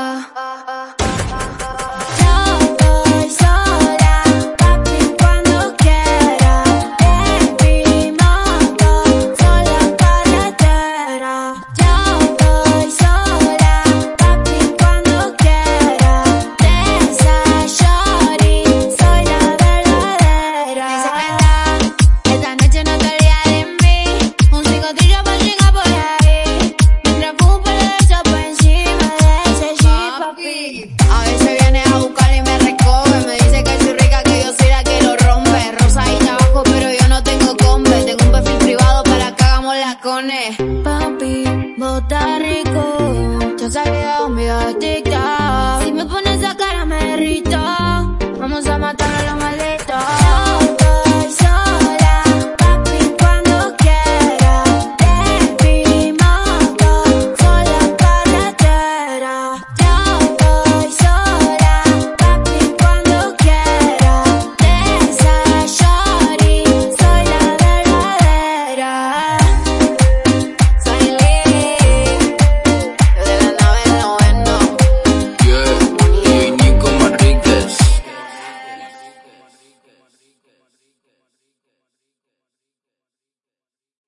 uh, uh, uh. A veces viene a buscar y me recoge. Me dice que soy rica, que yo soy la que lo rompe. Rosa y tabaco, pero yo no tengo combe. Tengo un perfil privado para que hagamos las cones. Papi, bota rico. Yo sabía un video de TikTok. Si me pones a cara me irrita. Vamos a matar.